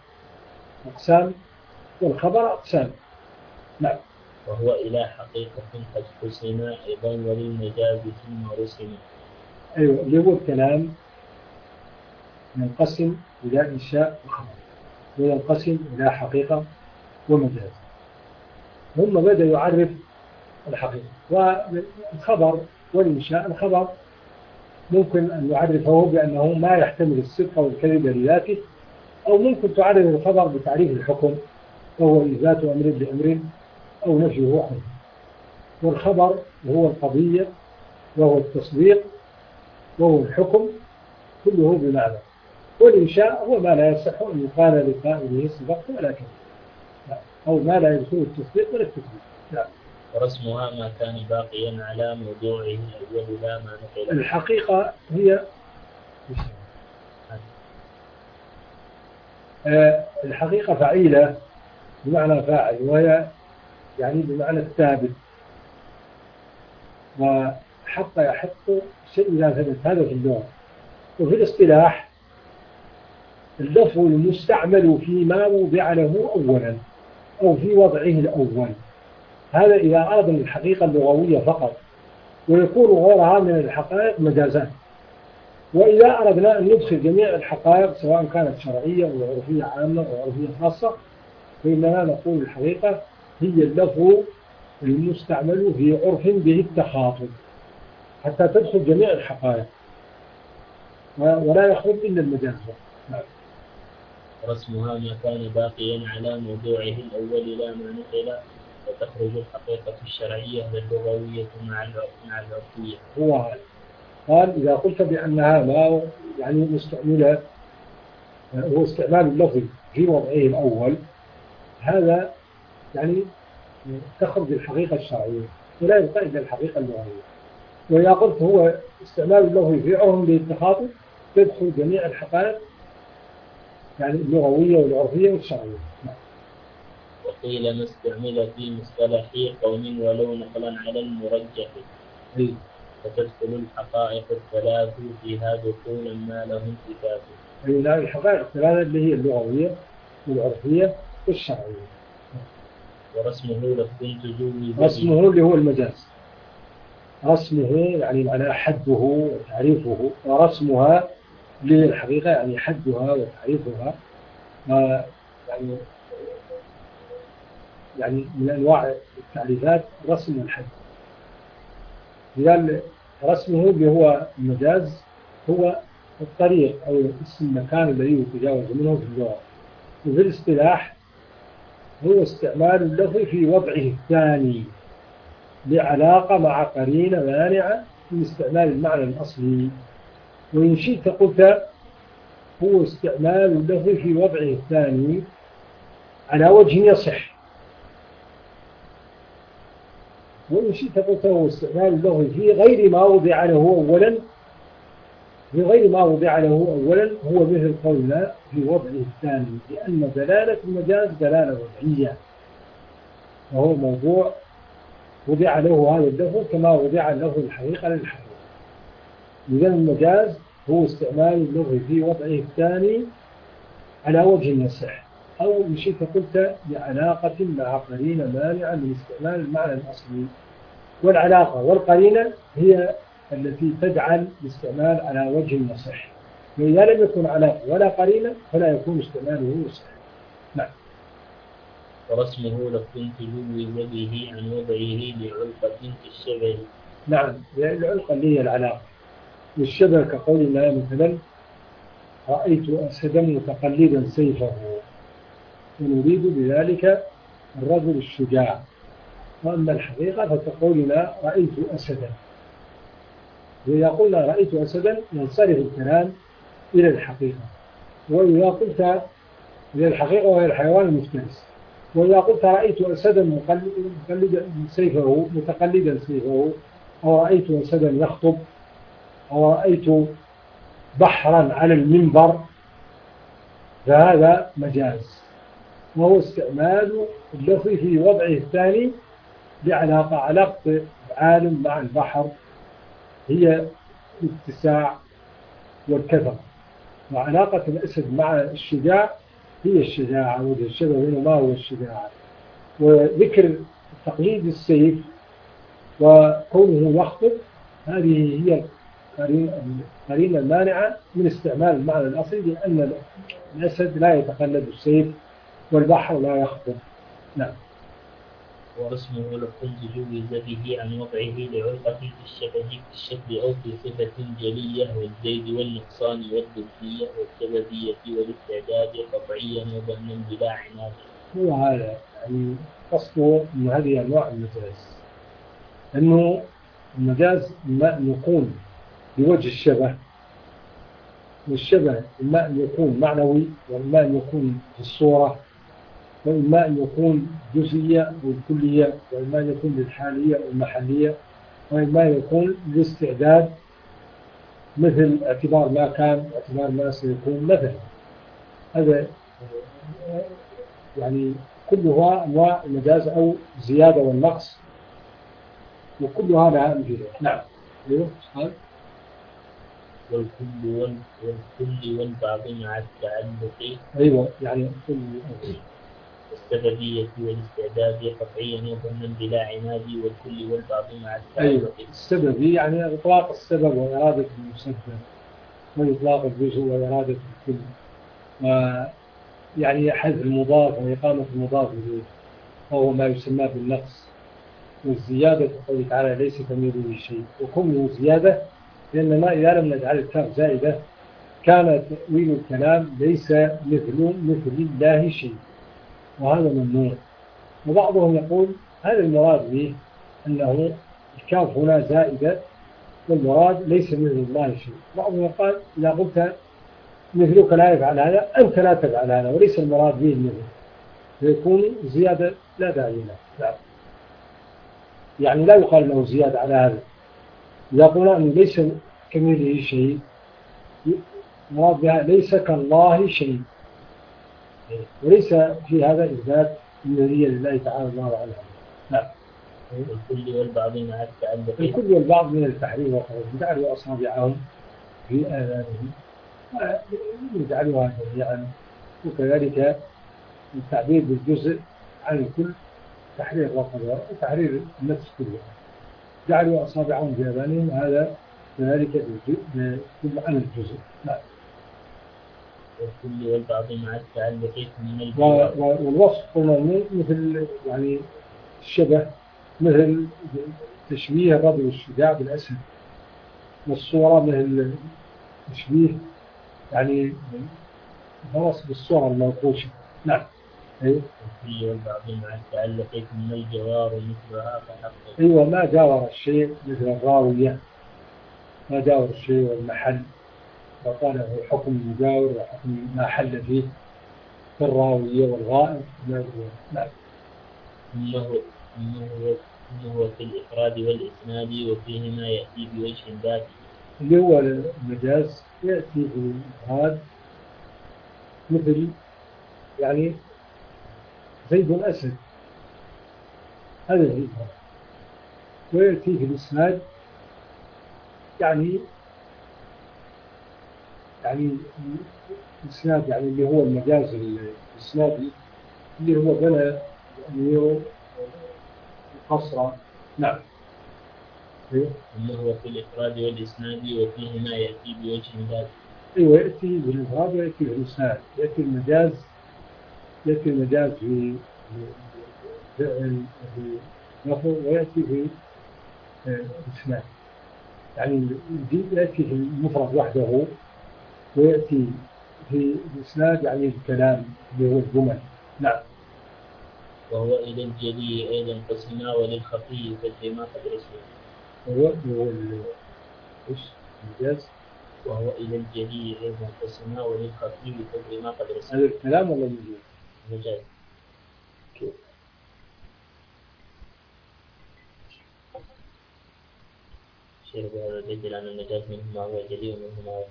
أقسام والخبر أقسام نعم. وهو إلى حقيقة قد قسم أيضا وللمجاز ثم رسم. أيوة اللي هو الكلام ينقسم إلى إنشاء وخبر وينقسم إلى حقيقة ومجاز. ثم بدأ يعرف الحقيقة. والخبر والإنشاء الخبر ممكن أن يعرفه بأنه ما يحتمل الصدق والكذب لذاته أو ممكن تعرف الخبر بتعريف الحكم وهو إثبات أمر بأمر أو نفيه عنه والخبر هو القضية وهو التصديق وهو الحكم كله بمعنى. والإنشاء هو ما لا يصح أن يقال لقائله صدقت ولا كذب أو ما لا يدخل التصديق ولا التكذيب. نعم ورسمها ما كان باقيا على موضوعه الأول لا ما نقل الحقيقة هي آه، الحقيقة فعيلة. بمعنى فاعل وهي يعني بمعنى الثابت. وحق يحق شيء إذا ثبت هذا في اللغة وفي الاصطلاح اللفظ المستعمل فيما وضع له أولا أو في وضعه الأول. هذا إذا أراد الحقيقة اللغوية فقط ويكون غيرها من الحقائق مجازات وإذا أردنا أن ندخل جميع الحقائق سواء كانت شرعية أو عرفية عامة أو عرفية خاصة فإننا نقول الحقيقة هي اللفظ المستعمل في عرف به التخاطب حتى تدخل جميع الحقائق ولا يخرج إلا المجاز. رسمها ما كان باقيا على موضوعه الأول لا ما نقل وتخرج الحقيقة الشرعية واللغوية مع مع العرفية. هو هذا. قال إذا قلت بأنها ما يعني مستعملة هو استعمال اللفظ في وضعه الأول هذا يعني تخرج الحقيقة الشرعية ولا يبقى إلا الحقيقة اللغوية وإذا قلت هو استعمال في عرف للتخاطب تدخل جميع الحقائق يعني اللغوية والعرفية والشرعية نعم. وقيل ما استعمل في مصطلح قوم ولو نقلا على المرجح. فتدخل الحقائق الثلاث فيها دخولا ما له انتفاف أي لا الحقائق الثلاثة اللي هي اللغوية والعرفية والشرعية ورسمه لفظ تجوز رسمه اللي هو المجاز. رسمه يعني معناه حده وتعريفه ورسمها للحقيقة يعني حدها وتعريفها يعني يعني من أنواع التعريفات رسم الحد. لذلك رسمه اللي هو المجاز هو الطريق أو اسم المكان الذي يتجاوز منه في اللغة وفي الاصطلاح هو استعمال اللفظ في وضعه الثاني لعلاقة مع قرينة مانعة من استعمال المعنى الأصلي. وإن شئت قلت هو استعمال اللفظ في وضعه الثاني على وجه يصح. وإن شئت قلت هو استعمال اللغة في غير ما وضع له أولا بغير ما وضع له أولا هو مثل قولنا في وضعه الثاني لأن دلالة المجاز دلالة وضعية. وهو موضوع وضع له هذا اللفظ كما وضع له الحقيقة للحقيقة. إذا المجاز هو استعمال اللغة في وضعه الثاني على وجه النسح أو إن شئت قلت بعلاقة مع قرينة مانعة من استعمال المعنى الأصلي. والعلاقة والقرينة هي التي تجعل الاستعمال على وجه النصح وإذا لم يكن علاقة ولا قرينة فلا يكون استعماله صحيح نعم. ورسمه لكنت جوز به عن وضعه لعلقة الشبه. نعم. العلقة اللي هي العلاقة. والشبه كقول الله مثلا رأيت أسدا متقلدا سيفه. ونريد بذلك الرجل الشجاع. وأما الحقيقة فتقولنا رأيت أسدا وإذا قلنا رأيت أسدا ينصرف الكلام إلى الحقيقة. وإذا قلت إلى الحقيقة وهي الحيوان المفترس. وإذا قلت رأيت أسدا مقلدا سيفه متقلدا سيفه أو رأيت أسدا يخطب أو رأيت بحرا على المنبر فهذا مجاز. وهو استعمال اللفظ في وضعه الثاني بعلاقة علاقة العالم مع البحر هي الاتساع والكثرة وعلاقة الأسد مع الشجاع هي الشجاعة وجه الشبه هنا ما الشجاعة وذكر تقييد السيف وكونه يخطب هذه هي القرينة المانعة من استعمال المعنى الأصلي لأن الأسد لا يتقلد السيف والبحر لا يخطب نعم. ورسمه لكم جوز به عن وضعه لعرقة في الشبه في الشكل أو في صفة جلية والزيد والنقصان والضدية والسببية والاستعداد قطعيا وظنا بلا عناد. هو هذا يعني قصده من هذه أنواع المجاز أنه المجاز أن يكون بوجه الشبه والشبه إما أن يكون معنوي وإما أن يكون في الصورة وإما أن يكون جزئية والكلية وإما أن يكون للحالية والمحلية وإما أن يكون للاستعداد مثل اعتبار ما كان اعتبار ما سيكون مثلا. هذا يعني كلها أنواع المجاز أو زيادة والنقص وكلها لها أمثلة نعم. أيوه والكل والكل والبعض مع التعلق. أيوه يعني كل السببية والاستعداد قطعيا وظنا بلا عناد والكل والبعض مع أيوة السببي يعني إطلاق السبب وإرادة المسبب. وإطلاق الجزء وإرادة الكل. يعني حذف المضاف وإقامة المضاف إليه. وهو ما يسمى بالنقص. والزيادة قوله تعالى ليس كمثله شيء. وكونه زيادة لأننا إذا لم نجعل التاء زائدة كان تأويل الكلام ليس مثل مثل الله شيء. وهذا ممنوع وبعضهم يقول هذا المراد به أنه الكاف هنا زائدة والمراد ليس مثل الله شيء. بعضهم يقال إذا قلت مثلك لا يفعل هذا أنت لا تفعل هذا وليس المراد به مثل فيكون زيادة لا داعي له. لا. يعني لا يقال له زيادة على هذا. إذا قلنا أنه ليس كمثله شيء مراد بها ليس كالله شيء. وليس في هذا إثبات النبي لله تعالى الله عنه نعم. الكل والبعض مع التعلق. الكل والبعض من التحريم والخروج جعلوا أصابعهم في آذانهم. يجعلوها جميعا. وكذلك التعبير بالجزء عن الكل. تحرير الرقبة وتحرير النفس كلها. جعلوا أصابعهم في آذانهم. هذا كذلك عن الجزء. نعم. والكل والبعض مع التعلق من والوصف قلنا مثل يعني الشبه مثل تشبيه الرجل الشجاع بالأسد والصورة مثل تشبيه يعني خلاص بالصورة المنقوشة نعم. أيوة. والكل والبعض مع التعلق من الجوار مثلها فحقق أيوة ما جاور الشيء مثل الراوية. ما جاور الشيء والمحل. وقال له حكم المجاور وحكم ما حل فيه في الراوية والغائب. إنه إنه إنه في الإفراد والإسناد وفيهما يأتي بوجه ذاتي اللي هو المجاز يأتي في الإفراد مثل يعني زيد أسد. هذا الإفراد. ويأتي في الإسناد يعني يعني الإسناد يعني اللي هو المجاز الإسنادي اللي هو بنى أميره القصر. نعم. أما هو في الإفراد والإسناد وفيه ما يأتي بوجه ذات أيوة يأتي بالإفراد ويأتي بالإسناد. يأتي المجاز يأتي المجاز في فعل في نفر ويأتي في الإسناد. يعني يأتي في المفرد وحده. ويأتي في الإسناد يعني الكلام اللي هو الجمل. نعم. وهو إلى الجلي أيضا قسما وللخفي كما قد رسل. هو هو إيش المجاز وهو إلى الجلي أيضا قسما وللخفي كما قد رسل. هذا الكلام ولا المجاز؟ المجاز شيخ بهذا الدليل أن المجاز منه ما هو جلي ومنه ما هو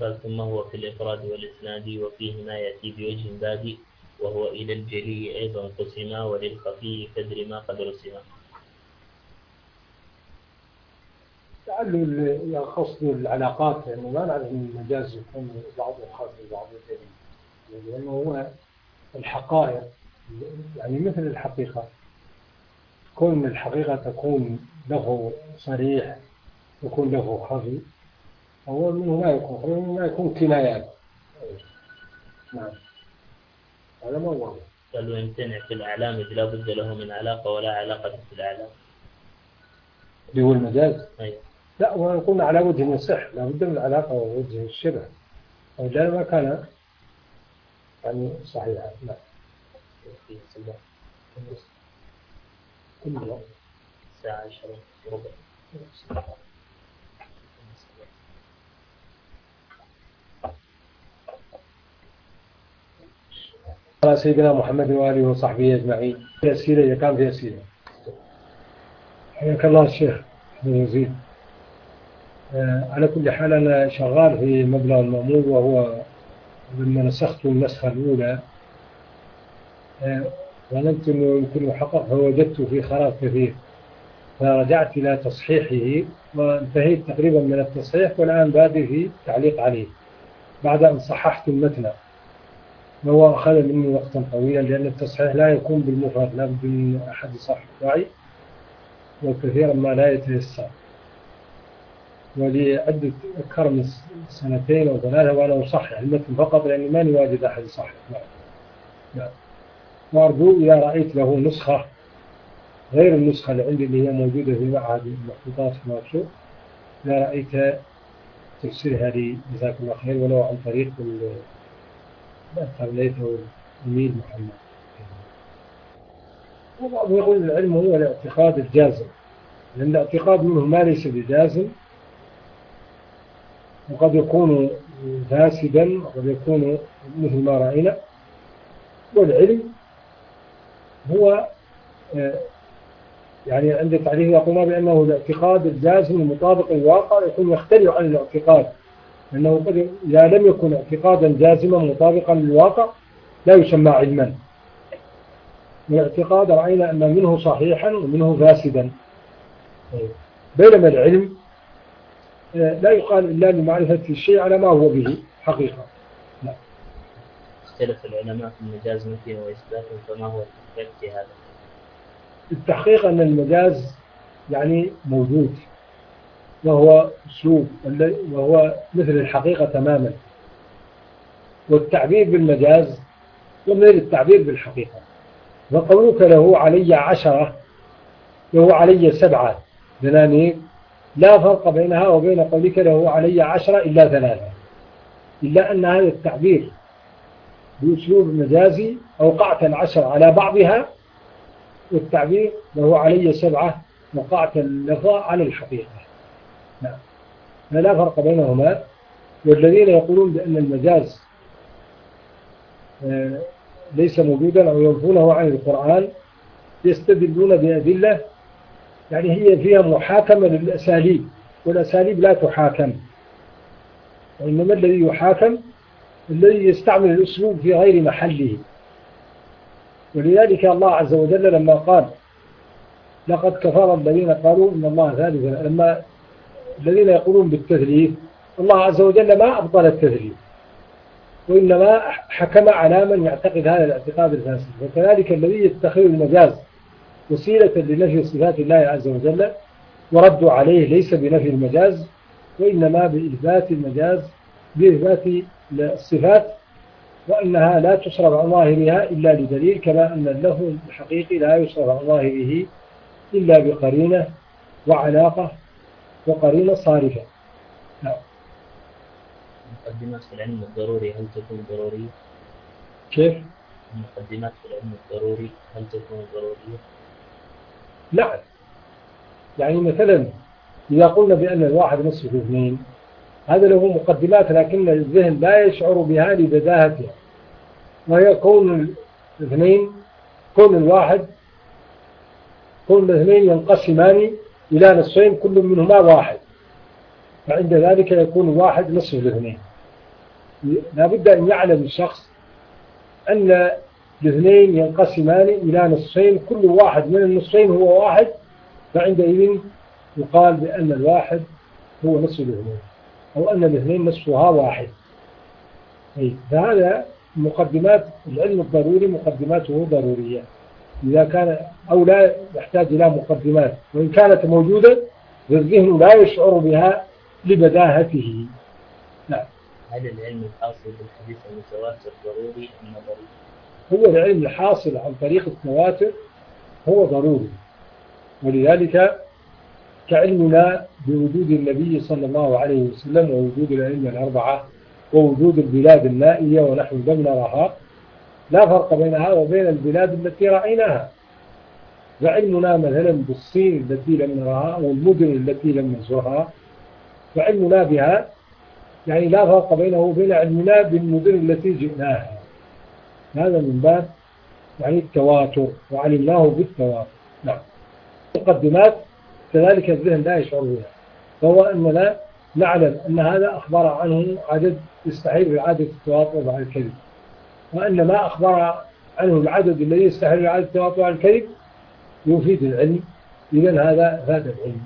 بل ثم هو في الإفراد والإسناد وفيه ما يأتي بوجه بادي وهو إلى الجلي أيضا قسما وللخفي كدر ما قد رسما لعله يخص العلاقات يعني ما نعرف ان المجاز يكون بعضه خاص ببعض لأنه هو الحقائق يعني مثل الحقيقة. كون الحقيقة تكون له صريح يكون له خفي. هو منه ما يكون منه ما يكون كنايات نعم. هذا ما هو. بل ويمتنع في الأعلام إذ لا بد له من علاقة ولا علاقة في الأعلام. اللي هو المجاز. أي. لا ونقول على وجه يصح لا بد من العلاقة ووجه الشبه. وإلا ما كان يعني صحيحا لا. كله الساعة عشرة ربع. على سيدنا محمد وآله وصحبه أجمعين. في أسئلة إذا كان في أسئلة. حياك الله الشيخ يزيد آه على كل حال أنا شغال في مبلغ المأمور وهو لما نسخت النسخة الأولى. آه ظننت أنه يمكن يحقق فوجدت في خراب كثير. فرجعت إلى تصحيحه وانتهيت تقريبا من التصحيح والآن بادئ في تعليق عليه. بعد أن صححت المتن. وهو أخذ مني وقتا طويلا لأن التصحيح لا يكون بالمفرد لا من أحد صاحب معي وكثيرا ما لا يتيسر. ولعدة أكثر من سنتين أو ثلاثة وأنا أصحح المتن فقط لأني ماني واجد أحد يصحح. نعم وأرجو إذا رأيت له نسخة غير النسخة اللي عندي اللي هي موجودة في معهد المخطوطات في مارشو إذا رأيت تفسيرها لي جزاك الله خير ولو عن طريق خليته يميل محمد. وبعض يقول العلم هو الاعتقاد الجازم لأن الاعتقاد منه ما ليس بجازم. وقد يكون فاسدا وقد يكون مثل ما رأينا. والعلم هو يعني عند تعريف يقولون بأنه الاعتقاد الجازم المطابق للواقع يكون يختلف عن الاعتقاد. لأنه قد إذا لم يكن اعتقادا جازما مطابقا للواقع لا يسمى علما والاعتقاد رأينا أن منه صحيحا ومنه فاسدا بينما العلم لا يقال إلا لمعرفة الشيء على ما هو به حقيقة لا. اختلف العلماء في المجاز نفيه وإثباته فما هو التحقيق في هذا؟ التحقيق أن المجاز يعني موجود وهو أسلوب وهو مثل الحقيقة تماما. والتعبير بالمجاز ومثل التعبير بالحقيقة. وقولك له علي عشرة له علي سبعة. دنانير لا فرق بينها وبين قولك له علي عشرة إلا ثلاثة. إلا أن هذا التعبير بأسلوب مجازي أوقعت العشر على بعضها والتعبير له علي سبعة وقعت اللفظة على الحقيقة. نعم لا فرق بينهما. والذين يقولون بأن المجاز ليس موجودا أو ينفونه عن القرآن يستدلون بأدلة يعني هي فيها محاكمة للأساليب والأساليب لا تحاكم. وإنما الذي يحاكم الذي يستعمل الأسلوب في غير محله. ولذلك الله عز وجل لما قال لقد كفر الذين قالوا إن الله ثالث لما الذين يقولون بالتثليث الله عز وجل ما أبطل التثليث وإنما حكم على من يعتقد هذا الاعتقاد الفاسد. وكذلك الذي يتخذ المجاز وسيلة لنفي صفات الله عز وجل وردوا عليه ليس بنفي المجاز وإنما بإثبات المجاز بإثبات الصفات وأنها لا تصرف عن ظاهرها إلا لدليل كما أن اللفظ الحقيقي لا يصرف عن ظاهره إلا بقرينة وعلاقة وقرينة صارفة نعم مقدمات في العلم الضروري هل تكون ضرورية؟ كيف؟ المقدمات في العلم الضروري هل تكون ضرورية؟ نعم يعني مثلا إذا قلنا بأن الواحد نصف اثنين هذا له مقدمات لكن الذهن لا يشعر بها لبداهتها وهي كون الاثنين كون الواحد كون الاثنين ينقسمان إلى نصفين كل منهما واحد. فعند ذلك يكون الواحد نصف الاثنين لا بد أن يعلم الشخص أن الاثنين ينقسمان إلى نصفين كل واحد من النصفين هو واحد. فعندئذ يقال بأن الواحد هو نصف الاثنين أو أن الاثنين نصفها واحد. فهذا مقدمات العلم الضروري مقدماته ضرورية. إذا كان أو لا يحتاج إلى مقدمات وإن كانت موجودة فالذهن لا يشعر بها لبداهته. نعم. هل العلم الحاصل بالحديث المتواتر ضروري أم نظري؟ هو العلم الحاصل عن طريق التواتر هو ضروري. ولذلك كعلمنا بوجود النبي صلى الله عليه وسلم ووجود الأئمة الأربعة ووجود البلاد النائية ونحن لم نرها لا فرق بينها وبين البلاد التي رأيناها. فعلمنا مثلا بالصين التي لم نراها أو المدن التي لم نزورها. فعلمنا بها يعني لا فرق بينه وبين علمنا بالمدن التي جئناها. هذا من باب يعني التواتر وعلمناه بالتواتر. نعم. مقدمات كذلك الذهن لا يشعر بها. فهو أننا نعلم أن هذا أخبر عنه عدد يستحيل بعادة التواطؤ مع الكذب وأن ما أخبر عنه العدد الذي يستحيل بعادة التواطؤ مع الكذب يفيد العلم. إذا هذا فاد العلم.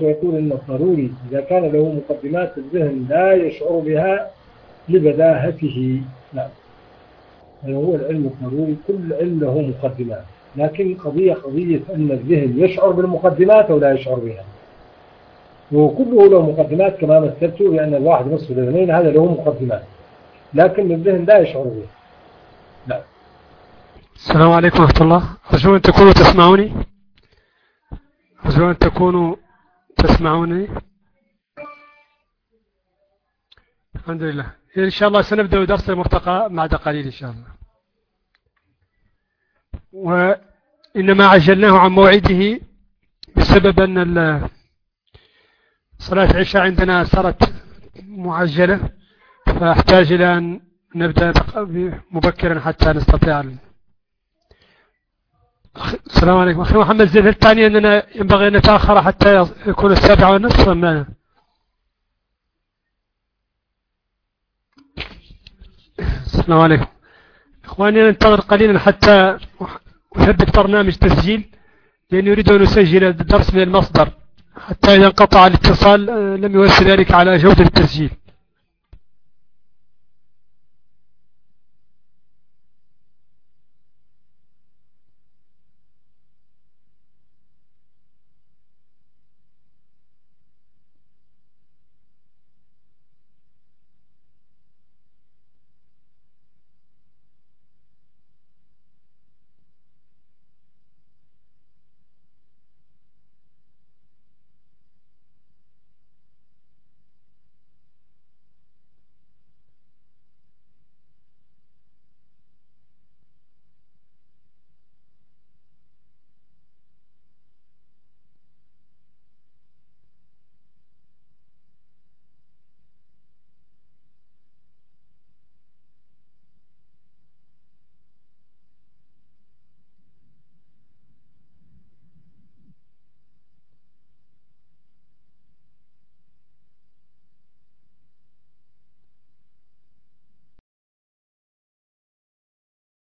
ويقول أن الضروري إذا كان له مقدمات الذهن لا يشعر بها لبداهته. نعم. هذا هو العلم الضروري كل علم له مقدمات. لكن قضية قضية أن الذهن يشعر بالمقدمات أو لا يشعر بها. وكله له مقدمات كما مثلت لأن الواحد نصف الاثنين هذا له مقدمات. لكن الذهن لا يشعر بها. لا. السلام عليكم ورحمة الله. أرجو أن تكونوا تسمعوني. أرجو أن تكونوا تسمعوني. الحمد لله. إن شاء الله سنبدأ درس المرتقى بعد قليل إن شاء الله. وإنما عجلناه عن موعده بسبب أن صلاة العشاء عندنا صارت معجلة. فأحتاج إلى أن نبدأ مبكرا حتى نستطيع السلام عليكم. أخي محمد زين هل تعني أننا ينبغي أن نتأخر حتى يكون السابعة والنصف أم لا؟ السلام عليكم. إخواني ننتظر قليلا حتى أثبت برنامج تسجيل لأني أريد أن أسجل الدرس من المصدر. حتى إذا انقطع الاتصال لم يؤثر ذلك على جودة التسجيل.